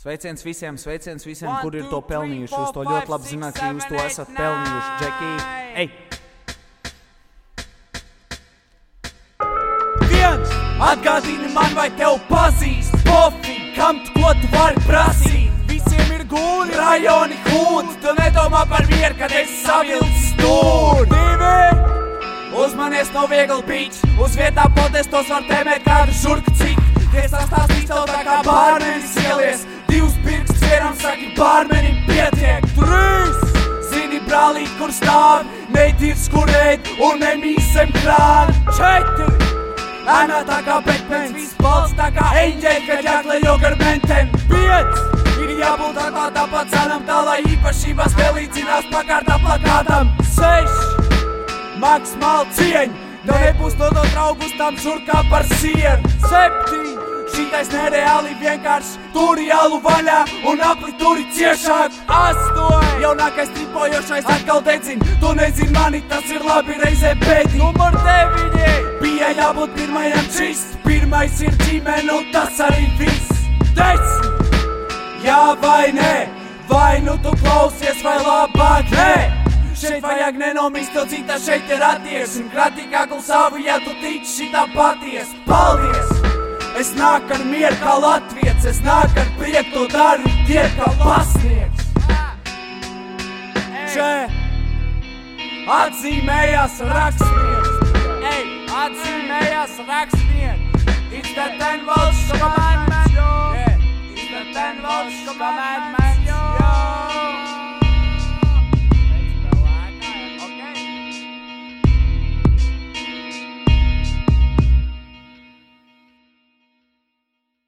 Sveiciens visiem, sveiciens visiem, One, kur ir to pelnījuši. Jūs to ļoti labi zināt, ka jūs to esat pelnījuši. Džeki, ej! Viens atgādini man, vai tev pazīst. Pofi, kam tu ko tu vari prasīt? Visiem ir gūri, rajoni hūti Tu nedomā par mieru, kad esi savilcis stūri. Divi Uzmanies no viegli pīč Uz vietām podestos var tēmēt kādu šurku citu Tie sastāstīs tev tā kā bārmenis ielies saki bārmenim pietiek Trīs Zini brālīt, kur stāv Neitīrs, kur ēd un nemīsem krāni Četri Ēnā tā kā Batmans, viss balts tā kā eņģeļi, kad jāklejo gar mentem. Piec! Ir jābūt tā tāpat cenam, tā lai īpašībās nelīdzinās pakārtā plakātam. Seši! Maksimāli cieņ, tev nebūs to no draugus tam šurkā par sienu. Septiņi! Šitais nereāli vienkārši turi alu vaļā un apli turi ciešāk. Astoņi! Jaunākais tripojošais atkal dedzina, tu nezini mani, tas ir labi reizē pēdī. Numur deviņi! Bija jābūt pirmajam čist, pirmais ir ģimene un tas arī viss. Desmit! Jā vai nē, vai nu tu klausies vai labāk nē? Šeit vajag nenomist, to cita šeit ir attieksme Kratīgāk un savu, ja tu tici šitā paties Paldies! Es nāku ar mieru kā latviets Es nāku ar prieku to daru, tie kā pasniegs Še Atzīmējās rakstnieks. Ej, atzīmējās rakstnieks. It's the ten volts commandment